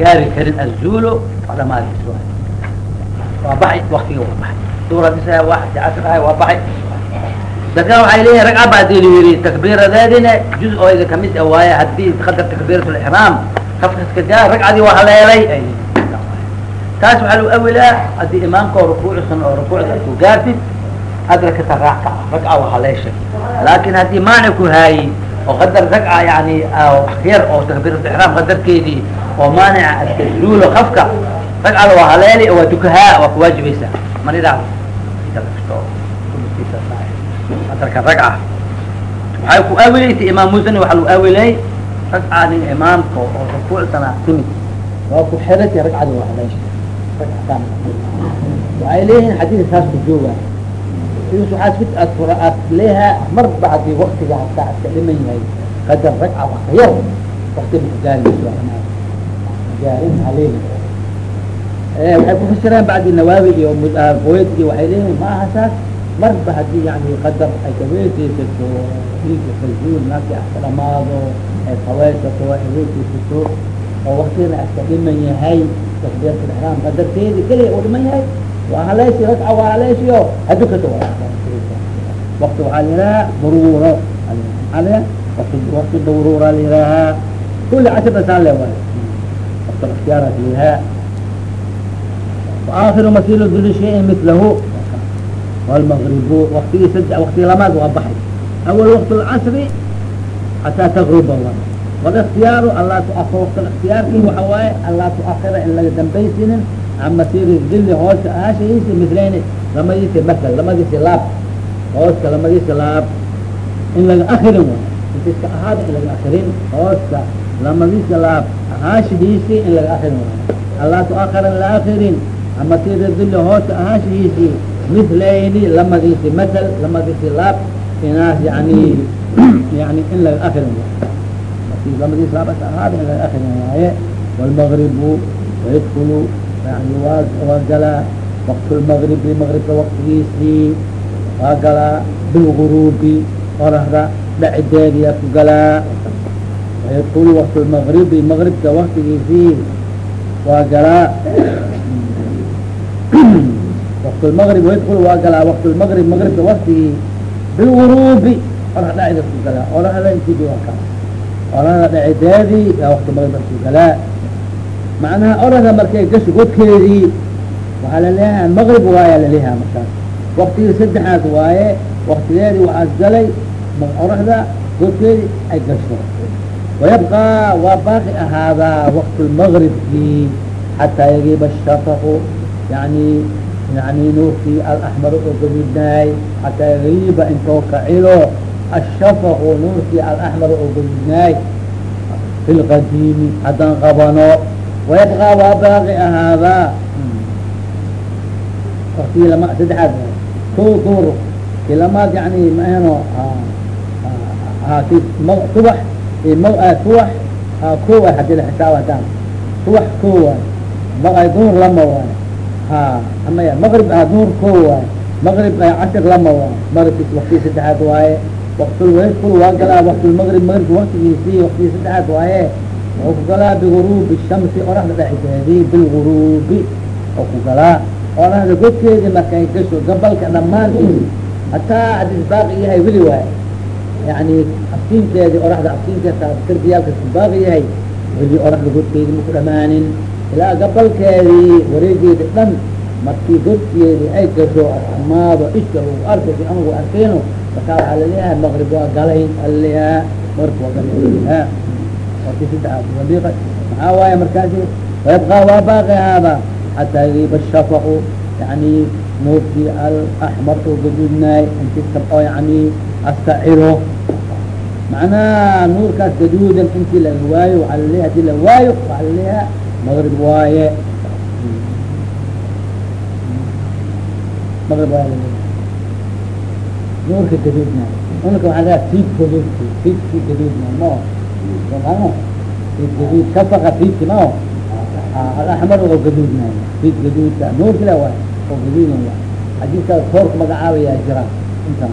gaari karin azuulo dhamaadiis waay waa baxay waktiga waa baxay duur hadis wax casr ahay waa baxay dadkan waxay leeyihiin ragca baa dii yiri takbiiradeedina juz oo ida ka mid a waaye haddii qadar takbiirat lixraam kafkaska gaar ragcadii waa haleelay taas waxaa lagu awilaa haddii imaamka oo rukuucsan oo rukuucda ku gaartid adrakata raacka ragca waa haleeshay laakin haddii maanic ku haayi oo qadar ragca yani yar oo takbiirat lixraam qadarkeedii oo maanica atazuulo kafka ragcada waa haleeli waa dukahaa waa kuwaajibaysaa manidaa qadarka ragca waxay ku awilaysa imaam musani waxaa lagu awilay ragca nin imaamka oo rukuucsana timid waa ku xirati ragcada waa haleeshay waxay leeyihiin xadiidka saas ku jooga. Waxaas mid aad fura aad leeha marba haddii waktiga hataa aska dhiman yahay qadar ragca wax ka yar. Wakti ma gaarimayso gaarin haleeli waxay kufasiraan bacdi nawaawi iyo qoweyd iyo waxay leeyihiin ma aha saas marba haddii yani qadar ay kaweesaysato dhiiga kalzuul naagti aska dhamaado ay qaweysato ay weesaysato oo waktigana aska dhiman yahay takbiirta ixraam qadarkeedi keliya uu dhiman yahay. Waa haleeshi ragca waa haleeshiyo hadukato wakti waxaa lihahaa daruuro. Wakti daruura lihahaa kuli cashir dasaan le wakti اkhtiyaarat lihaa وآkhiru masilu kuli shayin milahu wاlmغribu waktigii sad waktigii lamaad waa baxay awal waqt اlcasri xataa tغruba wa wاlاkhtiyaaru anlaa tuakir waqt اktiyaarki waxa waaye anlaa tuakira in laga dambaysinin can masiri dili hooska aashihiisi milayni lamadiisi masl lamadiisi laab hooska lamadiisi laab in laga akirin way intiska ahaada in laga akirin hooska lamadiisi laab ahaashihiisi in laga akirin way anlaa tuakira in la akirin can masiri dili hooska ahaashihiisi milayni lamadiisi masl lamadiisi laab inaas yani yani in laga akirin way lamadiisi laab ahaada in laga akirin waaye wاlmagribu wayadkulu yani waa waa galaa waqt lmagribi magribka waktigiisii waa galaa bilguruubi qorahda dhacideediyaa ku galaa wayadkulu waqt lmagribi magribka waktigiisii waa galaa. Waqt lmagrib wayadkulu waa galaa waqt lmagrib magribka waktigii bilguruubi qorah dhacida ku galaa waa kaa qorahda dhacideedii yaa waqti magribka ku galaa. Macnaha orada markay gasho godkeedii waxaa laleeyaha maqrib waaya laleeyaha markaas. Waktigii saddexaad waaye waktigeedii waxaas galay orahda godkeedii ay gasho wayabqaa waa baaqi ahaadaa waqt lmaqribkii xataa yagiiba shafaqu yani yani nuurkii alaxmar oo gaduudnaay xataa yagiiba intoo kacilo ashafaqu nuurkii alaxmar oo gaduudnaay fi lqadiimi haddaan qabano wayabqaa waa baaqi ahaadaa waktigii lama saddexaad ko duur ki lamaad yani maano subax subax ko waay haddii la xisaab hadaan subax ko waay ma duur lama waay ha amaya maqrib ah duur ko waay maqrib cashir lama waay maqribkis waktigii saddexaad waaye waqtulwaykul waa galaa waqtulmaqrib maqribka waktigiisii waktigii saddexaad waaye oo ku galaa biguruubi shamsi oraxda dhacideedii bilguruubi oo ku galaa oraxda godkeedii markay gasho gabalka dhamaantiisi hataa hadis baaqi yahay weli waay yani aftiinkeedii oraxda aftiinkeeda kardiyaalkas ku baaqi yahay weli oraxda godkeedii maku dhamaanin ilaa gabalkeedii wareegeedi dhan markii godkeedii ay gasho amaado isha u arkay anagu arkeyno markaa waxaa la leeyahay maqrib waa galay alaleeyaha maqrib waa galay warki sadexaad waliiqa maxaa waaye markaasi wayabqaa waa baaqi haada xataa yagiiba shafaqu yani nuurkii alaxmar oo gaduudnaay inti oo yani astaciro macnaha nuurkaas gaduudan intii laga waayo waaa laleeya haddii la waayo waxaa laleeyaha maqrib waaye maqrib waaye nuurka gaduudnaay unaka waxaa leeya fiid gaduudki fiidki gaduudnaay mo gaduud kafaqa fiidki mao alaxmar oo gaduudnaay fiid gaduudka nuurki le waay oo gaduudan waay xadiiskaas hoorka magacaabayaa jira intan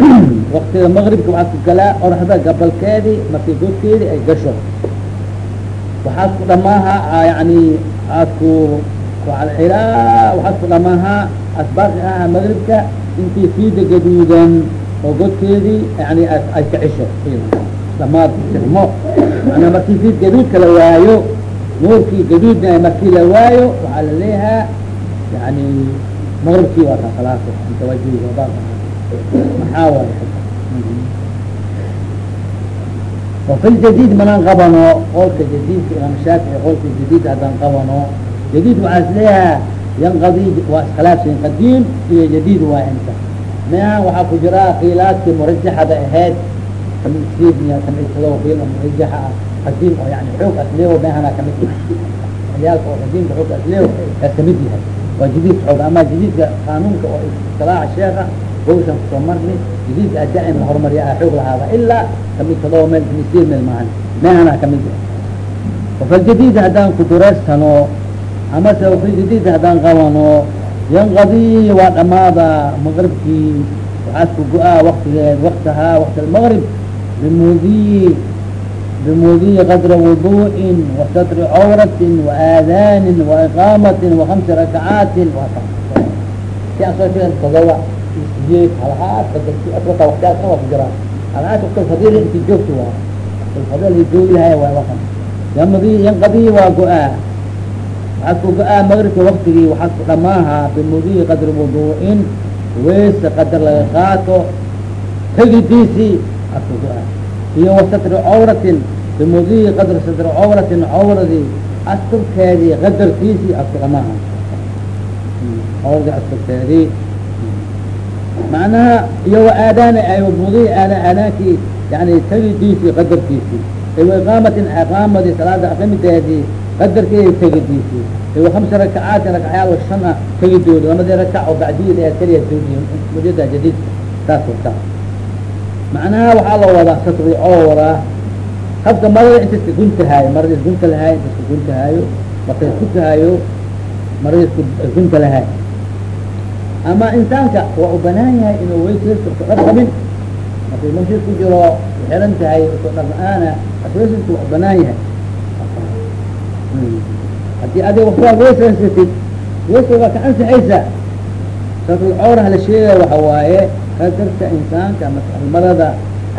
waktiga maqribka waxaa ku galaa oraxda gabalkeedii markii godkeedii ay gasho. Waxaad ku dhamaaha yani aad ku ilaa waxaad ku dhamaahaa asbaaqi aha magribka intii fiida gaduudan oo godkeedii yani ay kacisho dhamaad sirmo manaa markii fiid gaduudka la waayo nuurkii gaduudna markii la waayo waxaa la leeyahaa yani maqribkii waa ka khalaas inta wajihi maxaa waay? Wafi ljadid manaan qabano qolka jadidka imaam shaafici qolka jadid haddaan qabano jadid waxaa is leeyaha yanqadi waa iskhilaafsan qadiim iyo jadid waa inta. Meahan waxaa ku jiraa kiilaadkii murajaxada ahayd kamidsiidniya kamidkado kiil murajaxa ah qadiim oo yani xoog asleewo meahana ka mid ciyaalka oo qadiimka xoog asleewo kaas ka mid yahay. Waa jadidka xoog ama jadidka qaanuunka oo istilaaxa sheeka hawshan ku soo marni jadidka ada-in la horumariya a xoog lahaada ilaa ka mid kadoo meel kamidsiid meel maahan. Meahana ka mid wafaljadid haddaan kudureystano amase wafaljadid haddaan qabano yanqadi waa dhamaada maqribkii waxaad ku go'aa waktigeed waktahaa wakt almaqrib bimudiyi bimudiyi qadra wuduءin wasatri cawratin waaadaanin waiqaamatin wahamsi rakacaatin si aan soo sheegen todoba isiyeed halhaas kadabta waktiyaasna waa ku jiraa halhaas wakta fadil inti joogto waa fadil joogi lahay waa wakan yamdi yanqadi waa go'aa waxaad ku go'aa maqribka waktigii waxaad ku dhamaahaa bimudiyi qadri wuduءin weyse qadar laga qaato tegidiisii aad ku go'aa iyo wasatri cawratin bimudiyi qadri satri cawratin cawradii asturkeedii qadarkiisii aad ku dhamaaha cawradii asturkeedii macnaha iyo wa aadaana mudiyi aada aadaankii yani tegidiisii qadarkiisii iyo iqaamatin iqaamadii salaada aqimideedii qadarkeedi tegidiisii iyo hamsa rakacaatin rakacyaal shan ah tegidooda lamadii rakac oo bacdiyada ee keliya joogiy mudada jadiidka saas wata macnaha waxaa la wadaa satri oo wadaa habka marada inta iska marada isgunta lahaay inta iska guntahaayo marka isguntahaayo marada isku isgunta lahaay ama insaanka waa u banaan yahay inuu weyseeska isku dhar qabin markay masjid ku jiro xiran tahay isku dhar la'aana asweysanku waa u banaan yahay haddii adig waktigaa weysaysatid weysa waa ka ansixaysa satul cawraha la sheegaya waxa waaye qadarka insaanka marada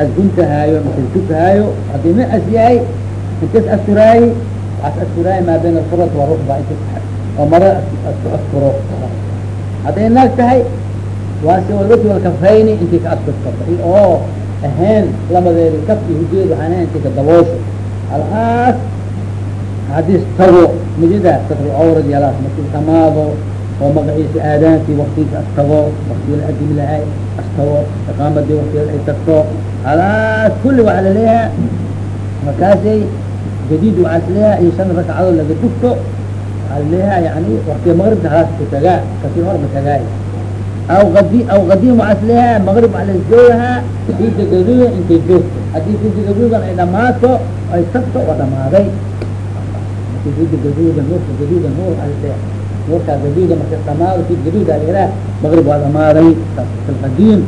asguntahaayo masasgutahaayo haddii ma as yahay intas asturaayi waxaas asturaayi maa bayna alfurat warukba int oo asku asturo hadday naag tahay waa si walwati walkafayni intii ka asturkata oo ahayn lamadeedi kaf hujeed waxaan ahayn intii ka daboosho. Alhaas hadis tago midida satru cawrad yalaas markii dhamaado oo magaciisa aadaankii waktigiisa as tago waktigii la adimi lahay as tago iqaamadii waktigeed ay tagto halaas kulli waxaa laleeyaha markaasay jadiid waxaa isleeyaha iyo shan rakcadood laga dugto waxaa laleeyaha yani waktiga maqribka halaas ku tagaa ka sii hor ma tagaay aw adi aw qadiim waxaa isleeyaha maqrib waxaa lasjoogahaa fiida gaduuda intay joogto haddii fiida gaduudan ay dhamaato ay tagto waa dhamaaday fida gaduuda nuurka gaduuda nuur ale nuurkaa gaduuda marka dhamaado fid gaduuda aliraah maqrib waa dhamaaday qadiim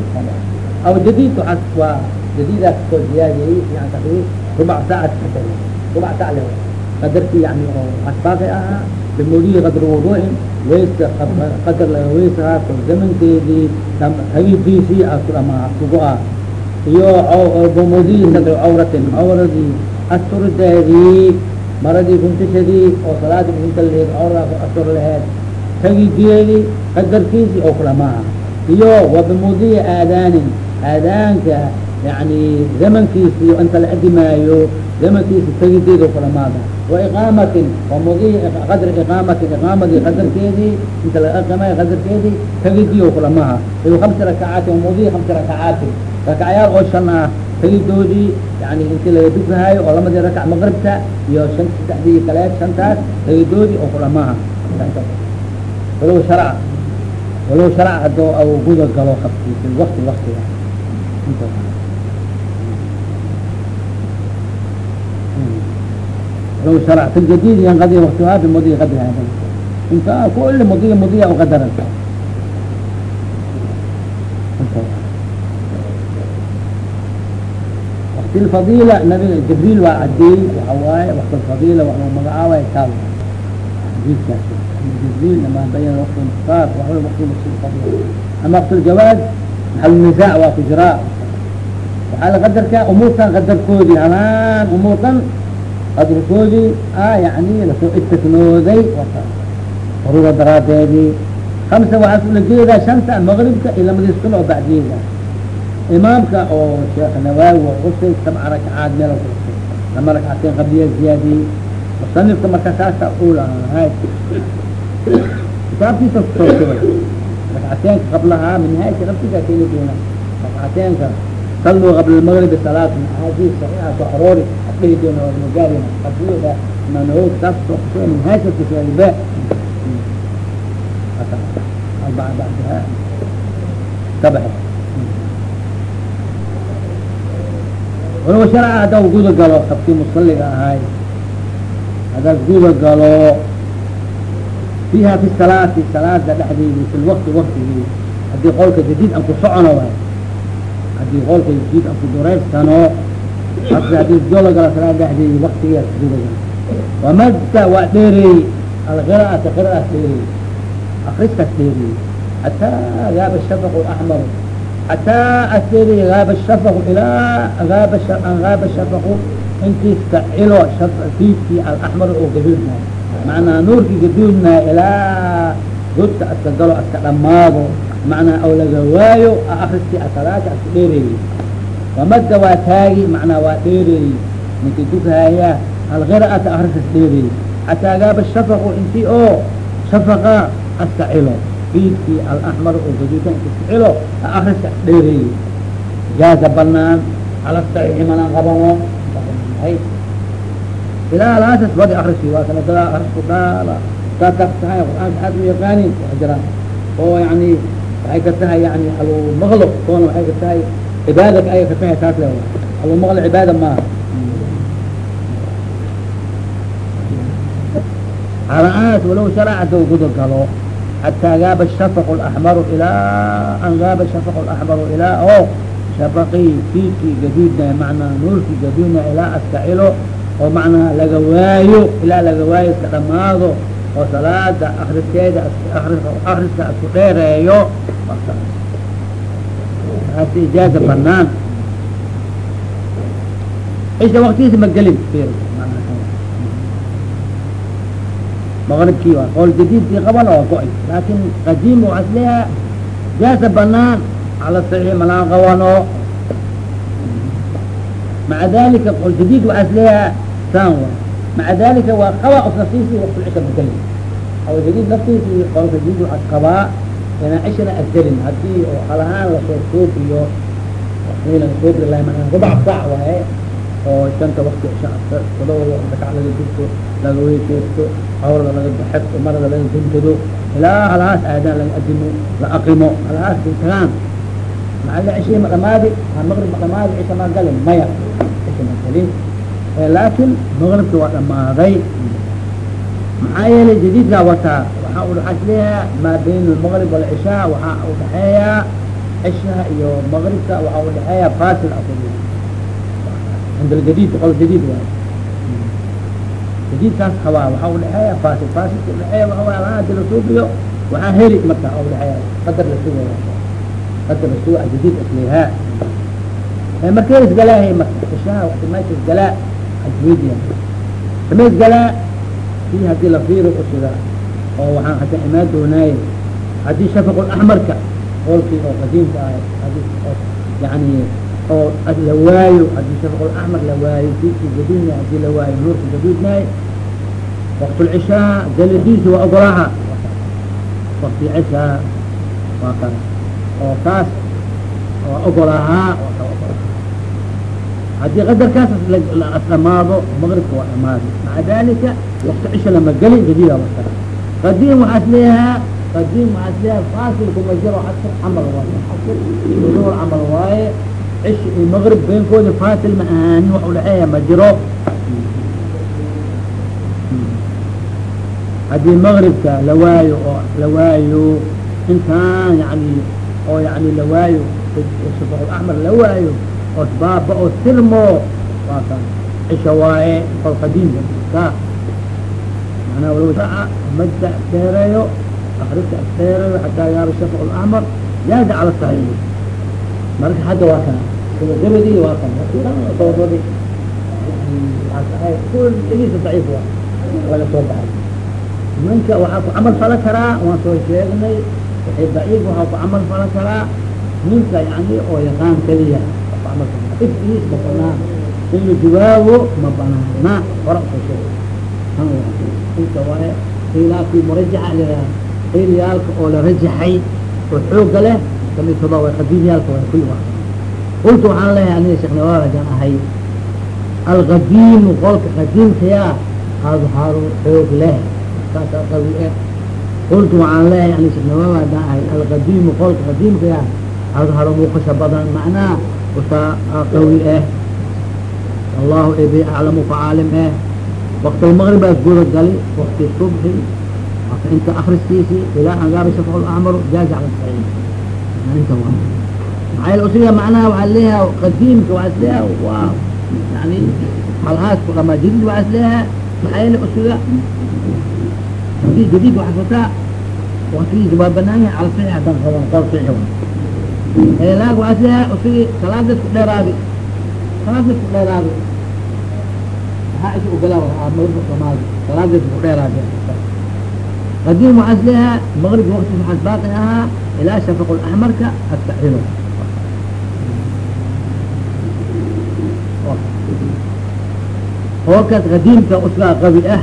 aw jadid waaas waa jadiidaas ka soo ziyaadiyey yan kai rubac saacat ka rubac sac le qadarkii yani oo asbaaqi ahaa bimudiyi qadri wuduuin weyska qadar ko zamankeedii hagidiisii aa ku dhamaa kugo-a iyo bimudiyi sadri cawratin cawradii asturideedii maradii guntashadii oo salaadii gunta laheed cawradaa ku astur laheed tagigeedii qadarkiisii oo kulamaaha iyo wa bimudiyi aadaanin aadaanka yani zamankiisii inta la adimaayo zamankiisi tagideedi oo kulamaada wa iqaamatin wa mudiyi qadri iqaamatin iqaamadii qadarkeedii inta la aqimaayo qadarkeedii tagidii oo kulamaha iyo hamsi rakacaatin wa mudiyi hamsi rakacaatin rakacyaal oo shan ah tagidoodii yani intii laga dugahaayo oo lamadii rakac maqribka iyo shan saddexdii kaleed shantaas tagidoodii oo kulamaha walow sharca walow sharca hadoo guda galo fi wakti waktiga yanqadi waktuhaa bimudi qadriha inta kuli mudiya mudiya uqadaran wakti lfadila nabiga jibriil waa cadeey waxa waaye wakti lfadila waa magacaabay taal xadiidkaas jibriil lama bayan wakti mukhtaar waa wakti lfadila ama wakti ljawaaz maxal nisaac waa ku jiraa waxaa la qadarkaa umuurtan qadarkoodii halaan umuurtan qadarkoodii a yani la soo istiknooday daruura daraadeedii kamsa waxaa ula jeedaa shanta maqribka iyo lamadiis kun oo bacdiyeeda imaamka oo sheekh nawaawi waa usay sabca rakacaad meel lama rakcateen qabliya ziyaadiyey musanifka marka saasa ulahay kitaabkiisa ku soo shubay rakcateenka qablahaa naftigaa keeni doona rakcateenka saluu qabla lmagribi salaat min axaadiis saxiixa soo aroori adhihi doona magaarina qabliyoda manawo kitaabka soo ku soo minhaajka ku soo alba badaha kabaxe walow sharca haddaw guda galo qabkii musaliga ahay haddaad guda galo fiiha fi salaati salaada dhexdeedi fi lwakti waktigii haddii qolka jadiid aan ku socono waay haddii qolka jadiid aan ku haddii guda galo salaada dhexdeedi waktigeed guda galo wamadda waa dheereey alqira'ata qira'aas dheereey akriskaas dheereey xataa gaaba shafaq axmar xataa asdheereey gaaba shafaq ilaa gaaba an gaaba shafaqu intiis kacilo fiidkii alaxmar oo gaduudnaay macnaa nuurkii gaduudnaay ilaa godka aska galo aska dhamaado macnaa aw laga waayo akriskii asalaata aska dheereeyey wamadda waa taagi macnaa waa dheereeyey ninkii dughaaya alqira'ata akriskaas dheereeyey xataa gaaba shafaqu intii oo shafaqa aska cilo alaxmar oo gaduudan inti iska cilo dheereeyey jaaza banaan ala saxiixi manaan qabano ilaa laasas badi akrisi waa kana dadaa akrisku dhaala saa tahay qur'aanka aad u yaqaanin waa jiraan oo yani waxay ka tahay yani alu maqlo koona waxay ka tahay cibaadaka ayay ka tahay taas le alu maqlo cibaada maaha walow sharaca dow guda galo xataa gaaba shafaq اlaxmaru ilaa an gaaba shafaq اlaxmaru ilaa o shafaqii fiidkii gaduudna macnaa nuurkii gaduudna ilaa aska cilo oo macnaa laga waayo ilaa laga waayo iska dhamaado oo salaada akriskeeda taasi ijaaza banaan cisha waktigiisa ma gelin maqribkii waa qool jadiidkii qabana waa go'ay laakin qadiim waxaa isleeyaha jaaza banaan cala saxiix malaan qabano maca dalika qool jadiid waxaa isleeyaha saan wa maca dalika waa qaba of naftiisii waktul cisha magelin aw jadiid naftiisii qoolka jadiid waxaa qabaa cishana asgelin haddii oo halahaan la soo lahay manaa rubac saac waaye oo shanta wakti todoba rakac laga jirto laga weyseysto awrada laga baxo marada laga guntado ilaa halahaas aadaan laga adimo la aqimo halahaas tagaan. Maala ma dhamaadi maqrib ma dhamaadi cisha ma galin maya. Cisha ma galin. Laakin maqribki waa dhamaaday maxaa yeelay jadiidkaa wataa waxaa udhaxasliha maa bayna almaqrib walcishaa waxaa udhaxeeyaa cishaha iyo maqribka waxaa udhaxeeya fasil aku qol jadiid waay. Jadiidkaas hawaa waxaa udhaxeeya fasil fasilka udhaxeeya waxawaa alaadi la suubiyo waxaa heli marka udhaxeeya qadar la sugo qadar la sugo jadiid aslihaa marka isgalaahay marka cishaha meesha isgalaa ajwediya sama isgalaa si haddii la fiiro usugaa وقصدا او وحا حتى حماد هناي هذه شفق الاحمر كا قولتي او قديم هذه يعني oo lawaayo hadii shafq اaحmar lawaayo fiidki gadudna hadii lawaayo nuurka gadudnaay وaqt الcishaa galadiisa waa ogolaha wakti cishaa waa kan oo kaas waa ogolahaa hadii qadarkaas dhamaado maqribka waa dhamaado maca dalika wakti cisha lama gelin gadida wasa qadiim waxaas leeyahaa qadiim waxaas leeyaha faasilkuma jiro asr camal waaye asr duur camal waaye cish iyo maqrib beenkooda faasil ma ahaanin wax udhaxeeya ma jiro haddii maqribka la waayo oo la waayo intaan yani oo yani la waayo shafaq axmar la waayo os baaba oo tirmo waa kan cisha waaye kol qadiimka ka manaa wlawadaca mada dheereeyo akrista dheereeyo xataa yaaba shafq اlacmar yaada cala صaxiix marka hadda waa kana gabagabadii waa kana dawaradi kuligiisa daciif wa laga soo baxay manka waxaa ku camal fala karaa waan soo sheegnay waxay daciif waxaa ku camal fala karaa ninka yani oo yaqaan keliya ifkiis ma banaan in la jawaabo ma banaana hora soo sheegay inta waaye khilaafkii murajaxa liraa xilyaalka oo la rajaxay oo xooga leh kamidtoda way qadiimyaalka way ku imaa qultu waxaan leeyahay aniga sheekh nawaarajan ahay alqadiimu qolka qadiimkaya adharu xoog leh. Kaasaa qawi eh. Qultu waxaan leeyahay ani sheekh nawawi haddaan ahay alqadiimu qolka qadiimkaya adharu muuqasha badan macnaa usaa qawi eh. Allahu ebi aclamu ka caalim eh wakti almaqrib aas guda gali subxi aka inta akriskiisi ilaa an gaaba shafc lacmaru jaaza cala saxiix inta waa maxaa usiga macnaha waxaa leeyaha qadiimka waxaa isleeyaha waa yani halhaas ku dhamaa jadid waxaa isleeyaha maxaa yeele usiga haddii jadid waxaa fataa waktigiisa waa banaan yahay saxiix wa laag waxaa isleeyaha usigi salaadad ku dheeraadi salaadad ku dheeraadi maxaa is ogolaa dhamaadi salaadad ku dheeraadi qadiim waxaa isleeyaha maqrib wakti waxaas baaqi ahaa ilaa shafaq laxmarka astacilo hookaas qadiimka usgaa qabi ah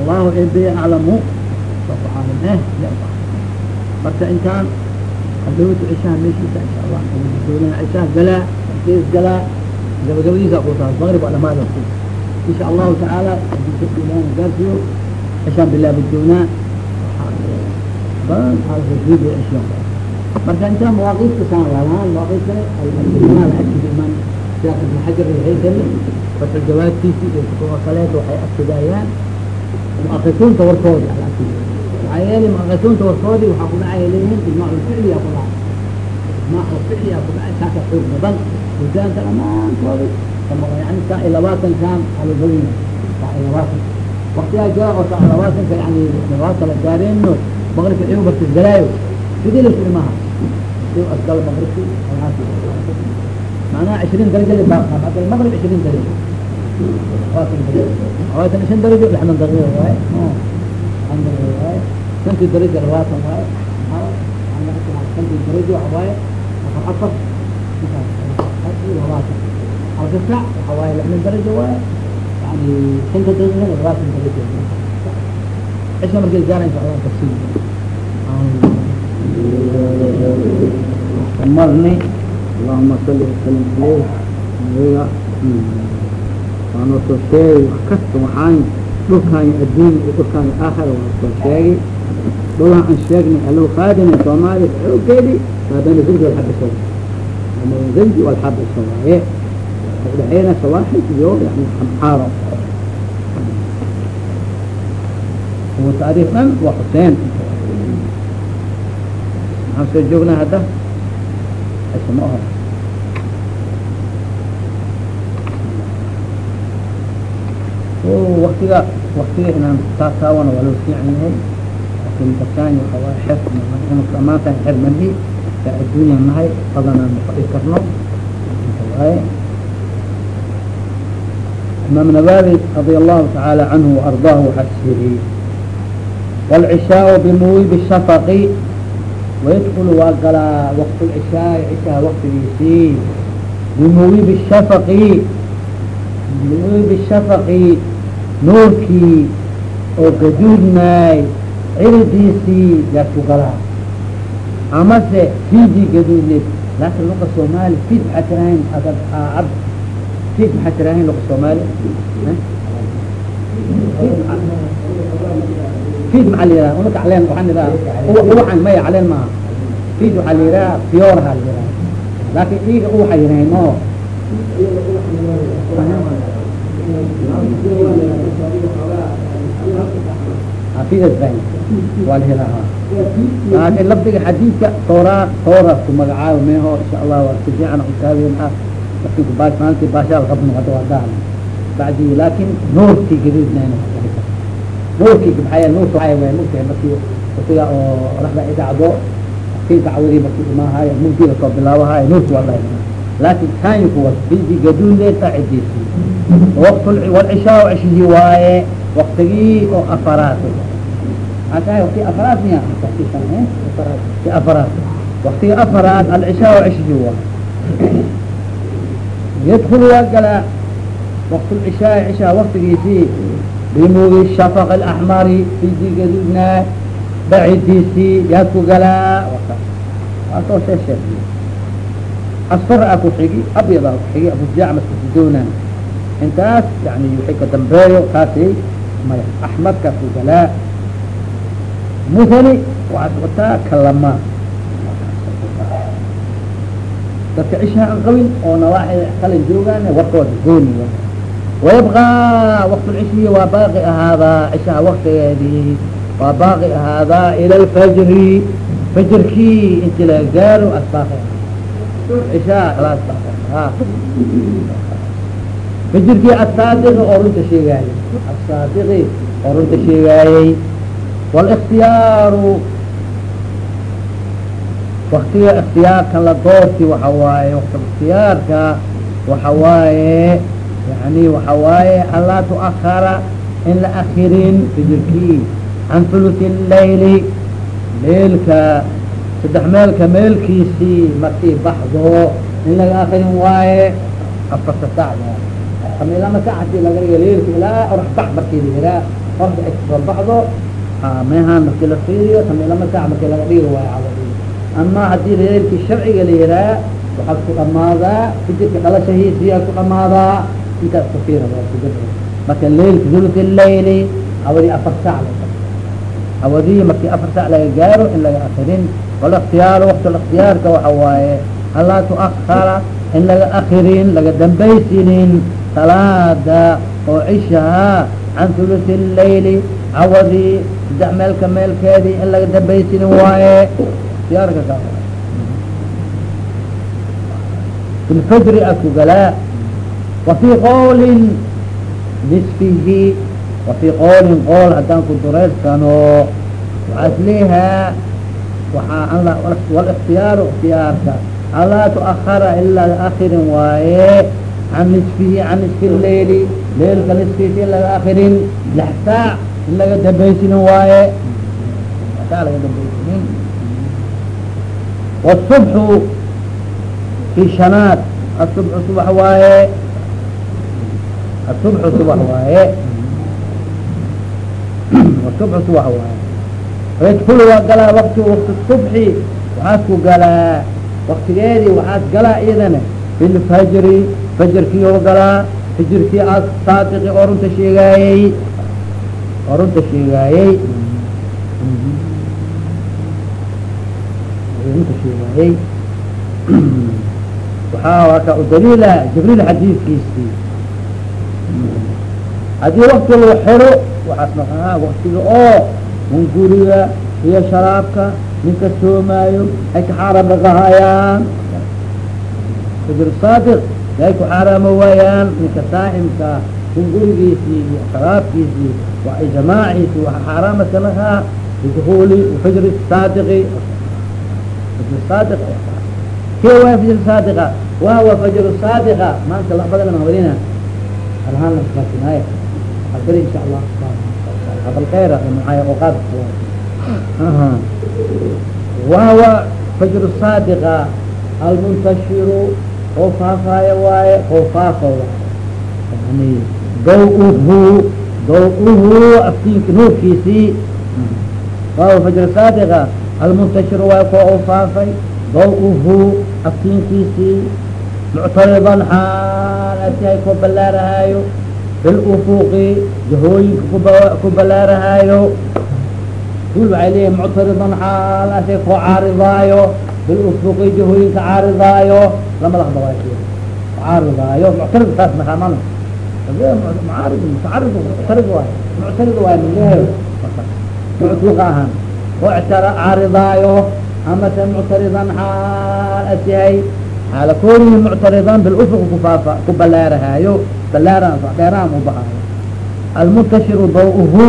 allahu ebe aclamu caalim eh marka intaan hadhowta cishaha meeshiisa insha allah cishaha galaa ks galaa gabagabadiisa ku maqrib waa dhamaada insha allahu tacaala ilaan gaarsiyo cishaan bilaabi doonaa badan alrasiidi cisho marka intaan mawaaqiifka saan lalaan mawaaqiifkale almanaa laagtida imaan sheekh ibn xajar alhaysami fatxu jawaabtiisi iyo kutuba kaleeto waxay agtidaayaan muakisuunta warkoodi maxaa yeelay muakisuunta warkoodii waxaa ku dhacay leeyihiin ijmaaculficliyaa ku dhacay ijmaaculficliyaa ku dhacay kaasa xoog badan misaanka dhamaantoodi yani saac iyo labaatan kan alabooyina saac iyo labaatan waktiyaa jira oo saac labaatanka yani labaatan la gaareyno maqribka cimu bartigalaayo sidii la suri maaha askal maqribki macnaha ishriin darajali baaqad maqrib ishriin darajo labaatan ishan darajo lixdan daqiiqa waaye an daqiiqa waaye shantii darajo labaatan waaye shantii darajo waxawaaye afar afar labaatan تسع حواي لحنا درجة واي يعني سنت درجة رواتن درجة عشنا مرجع جارة إن شاء الله تفصيل مرني allahuma sali wasalim aleyh nabiga waanoo soo sheegay wax kasta waxaan dhulkaan adduun iyo dhulkaan aakhira waa soo sheegay dhulaan aan sheegnay allow qaadina soomaaliya xoogeedi waa bayna zanji walxabiso bayna zanji walxabiso waaye udhexeena sawaaxid iyo yani xamxaaro kuwa taariikh dhan waa xuseen maxaan soo joognaa hadda ma oho waktiga waktiga inaan taataawana waa loo fiican yahay laakiin dasaani waxawaa xer amaantan xer aa adduunya nahay badanaan mafai karno waaye imaam nawawi radia allahu tacaala canhu وardaahu waxaa siriyey wاlcishaau bimuwibi shafaqi ويدkل waa galaa وkت العشاaء عشha وktigiisii بmwib الشhفق بmwib الشhفق nuurkii oo gaduudnaay ciridiisii yaa ku galaa amase fidii gaduudneed laakin luqa soomaali fid maxaa tirahayn adab ab fid maxaa tirahayn luqa soomaali fid maaa la yiraha unaka caleen waxaan ihaha uwaxan maya caleen maaha fid waxaa la yiraha fioraha la yiraha laakin iiga uwaxa yirahayn o fidasban waa la yiraha laakin lafdiga xadiidka toora tooras ku magacaabo meho insha allah waa si fiican utaawen ah markii baa maalintii baashaal qabno hadda waa daahna bacdi laakin nuurkii gaduudnayna nuurkii maxaa nuurka waxaa waay mugtahay markii wasiga oo raxda idacdo kinka cawdii markii imaahayo mugdiga soo bilaabahayo nuurka waa dhahay laakin kaanku was bidi gaduudneeta cidiisi waqt walcishaa cishihii waaye waktigii oo afaraad maxaa wakti afaraad miya ti afaraad waktiga afaraad alcishaa cishihii waaye yadkul waa galaa lcishaa cishaa waktigiisii bimuudi shafaq alaxmari bidi gaduudnaa bacidiisii yaad ku galaa soo shee sheegiy asfar ku xigi abyada ku xigi abujacmas intaas yani wixii ka dambeeyo kaasi maya axmarka ku galaa muthani waxaad wataa kalama dadka cishaa an qabin oo nawaaxi qalin joogaan warkooda gooni wayabqaa waqt lcishiyi waa baaqi ahaadaa cishaha waktigeedii waa baaqi ahaadaa ila lfajri fajrkii inti laga gaaro asbaaqi cishaa kalaas fajrkii asaadiqi oo runta sheegaayey asaadiqi oo runta sheegaayey wاlاktiyaaru waktiga اktiyaarka la doorti waxa waaye wakti اktiyaarka waxa waaye yani waxa waaye anlaa tuakara in la akirin fijirkii can ثuluث الlayli leelka saddex meelka meelkiisii markii baxdo in laga akirin waaye afarta sacda amilama sac hadii laga dhiga leelka ilaa orax bax markii la yiraa oraxda ay kasoo baxdo mehaan markii la fiiriyo tamilama sac markii laga dhigi waayo cawadi ama haddii reerkii sharciga la yiraa waxaad ku dhamaadaa kidibka dhalashahisiyaa ku dhamaadaa intaas kufir marka laylka ulka layli hawadii afar sac hawadii markii afar sac laga gaaro in laga akrin walakhtiyaar waktu اkhtiyaarka waxa waaye halaa tuakara in laga akrin laga dambaysinin salaada oo cishahaa can hulus اlayli hawadii saddex meelka meelkeedii in laga dambaysinin waaye اktiyaarka ka في الfjri aku galaa وفي qول نصفihi وفي qوolin qool haddaan ku dureersano waxaas leehaa waaa والاkتiyaaru اktiyaarka alaa تؤخara ilaa akirin waaye can نصفihi can نصف الlayli leilka نصفiisi in laga akirin لح saac in laga dambaysinin waaye saa laga dambaysinin والصبح في shanaad الصبح subax waaye الصبح subax waaye الصبح subax waaye وydkul waa galaa wkti وkti الصبحi waxaad ku galaa waktigeedii waxaad galaa iyadana bilfajri fajrkii oo galaa fajrkii asaadiqi oo runta sheegaayey oo runta sheegaayey runta sheegaayey waxaa waa ka udaliila jibriil xadiiskiisii haddii wakti lagu xiro waxaas maqahaa waktiga oo munguriga iyo sharaabka ninka soomaayo ay ka xaaraam dhaqahayaan fajr saadiq ay ku xaaraamo waayaan. Ninka saaximka mungurigiisii iyo sharaabkiisii waa jamaaciisii waxa xaaraama kanahaa bidukuli fajr saadiqi saadiq ke waa fajr saadiqa wahuwa fajr saadiqa maanta labadana mahabalina alhaan lasinaaye abri insha allah abalkayr maay oqaad wahuwa fajr saadiqa almuntashiru oo faafaayo waaye oo faafa yani daw-uhu daw-uhu aftiinka nuurkiisii wahuwa fajr saadiqa almuntashiru waaye kuwa oo faafay daw-uhu aftiinkiisii muctaridan xaal asihay ku ballaarahaayo bilufuqi jahooyinka ku ballaarahaayo dul waxay leeyihiin muctaridan xaal asihay ku caaridaayo bilufuqi jahooyinka caaridaayo lama laqba waa caaridaayo muctarid saas mahamano mucaarid mutacarid muctarid waay muctarid waay maleeyo muctuqa ahaan oo caaridaayo amase muctaridan xaal asihay xaala koonihi muctaridan bilufq kufaafa ku balaarahaayo ballaaran dheeraan u bahaayo almuntashiru daw-uhu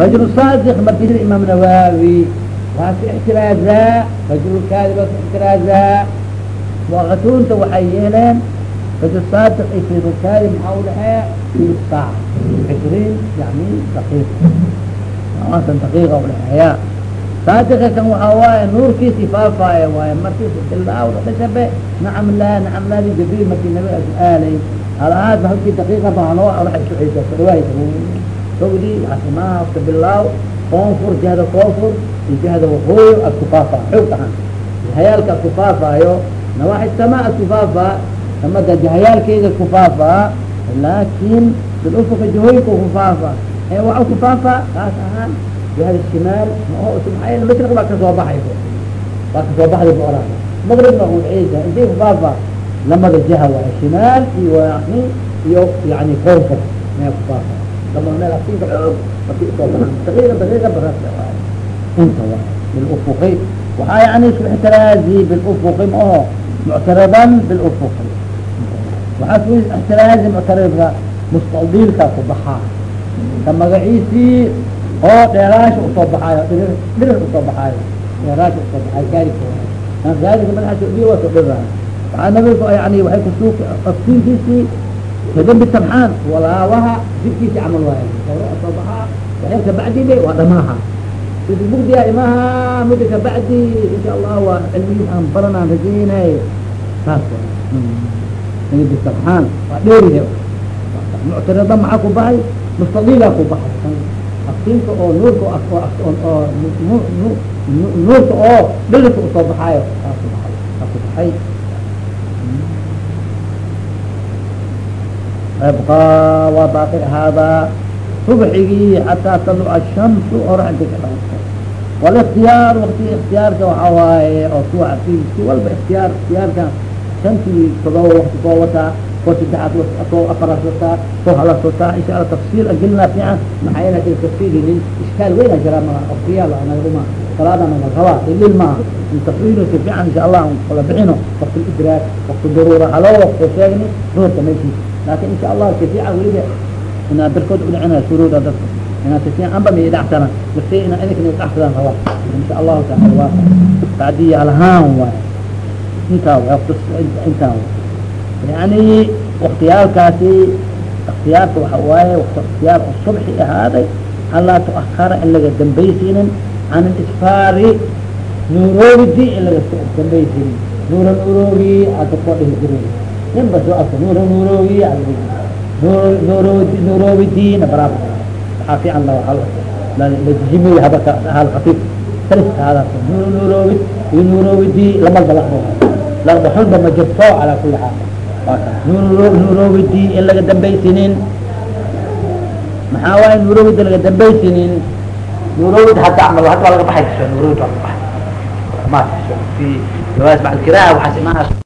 rajul saadiq markii imaam nawaawi waa ka ixtiraazaa rajulkaadi waa ka ixtiraazaa waqatunta waxay yeeleen rajul saadiq iyo firulkaadi maxaa udhaxeeya fi saac cishriin yani daqiiq asan daqiiqa udhaxeeya saadiqa kan waxaa waaye nuurkiisi faafaayo waaye markiisa bilaaw dhashabe nacam laa nacam laa li jibriil markii nabiga su'aalay. Halahaadba halkii daqiiqa bahano waxay suxaysa kudhawaaysa sawdi asimaha ka bilaaw koonfur jihada koonfur iyo jihada waqooyi asku faafaa xoog ahaan jihayaalka asku faafaayo nawaaxi samaa asku faafaa samada jihayaalkeeda asku faafaa laakin bilufuka jihooyinka ku faafaa. Ee waxa ku faafaa kaas ahaan jihada shimaal maaa mashriq baa ka soo baxayso baa ka soo baxday bu oraa maqribna udciisa intay ku faafaa lamada jiha waay shimaal iyo yani iyo yani koonfur mea ku faafaa lama meel asinka xoog marki u soo baxaan daqiiqa daqiiqa barasa waay inta waay bilufuqi waxaa yani isku ixtiraazi bilufuqi ma aho muctaradan bilufuqi waxaa isku ixtiraazi muctaradka mustadiilka ku baxaa ka magaciisii oo dheeraasha u soo baxaayo dhirir dhirir u soo baxaayo dheeraasha u soo baxaayo gaarika gaarika madaxaas dhiir waa soo dhirraa waxaa nabiga yani waxay kusuuq aftiinkiisii kadambi sabxaan walaawaha jibkiisi camal waayo soo baxaa waxay kabacdile waa dhamaaha mugdiya imaha mudda kabacdi insha allah waa cilmigiis aan baranaan rajaynay saas kadambi sabxaan waa dheerihe muctarada maxaa ku baxay mustadiilaa ku baxay iftiinka oo nuurka oo nuurka oo dhilika u soo baxaayo kaasu baay kaasu baxay. Abqaa hmm. waa baaqi ahaadaa subxigii xataa taluca shamsu orax intay ka dhalato walikhtiyaar wakti ikhtiyaarka waxaa waaye oo suwaca si walba ikhtiyaar ikhtiyaarka shantii todoba wakti koo wataa koo saddexaad koo afaraad wataa koo halas wataa insha alla tafsir agelina fiican maxaa yeele haddii tafsirinin ishkaal weyna jiraa ma اktiyaar nagaduma salaada nagarabaa ilil maaha tafsirka fiican insha allah kala bixino waqti idraak waqti daruura haloo waqti sheegni duurka meeshiis laakin insha allah kafiican weliba inaa darkood udhicina shuruuda dadka inaa kafiican amba ma idhacsana basi ina idinkana idhacsadaan rabaa insha allahu taala waa bacdiya alahaan waay intaa intaa yani waktiyaalkaasi اktiyaarka waxa waaye اktiyaar subxi ahaaday alaa tuakara in laga dambaysiinin can isfaari nuurowidi in laga dambaysiinin nuura nuurowi ada koo dhihi jiray nin ba soo arka nuura nuurowi nuurowidina baraab waxaa fiican lajimiy habaka hal khafiif saliska hada nuura nuurowi iyo nuurowidi lama dalaqo ladaxunba ma jirto calaa kuli xaal nuurowidi in laga dambaysinin. Maxaa waaye nuurowida laga dambaysinin? Nuurowid hadda camal hadda waa laga baxay. Nuurowid waa laga baxay. Ma fi jawaaz maca alkiraha waxaas imaanaas